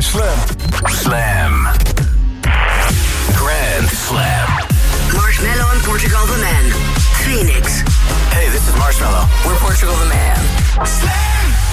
Slam. Slam. Grand Slam. Marshmello and Portugal the Man. Phoenix. Hey, this is Marshmello. We're Portugal the Man. Slam.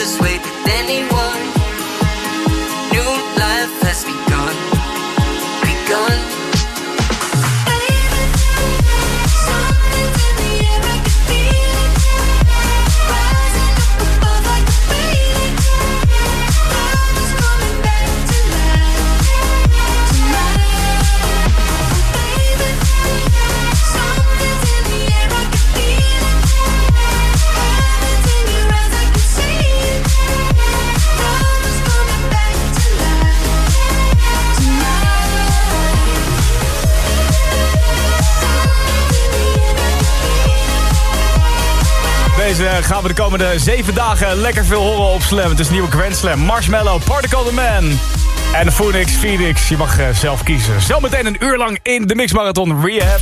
This way Deze gaan we de komende zeven dagen lekker veel horen op Slam. Het is nieuwe Grand Slam. Marshmallow, Particle the Man. En Phoenix, Phoenix. Je mag eh, zelf kiezen. Zometeen een uur lang in de Mixmarathon Rehab.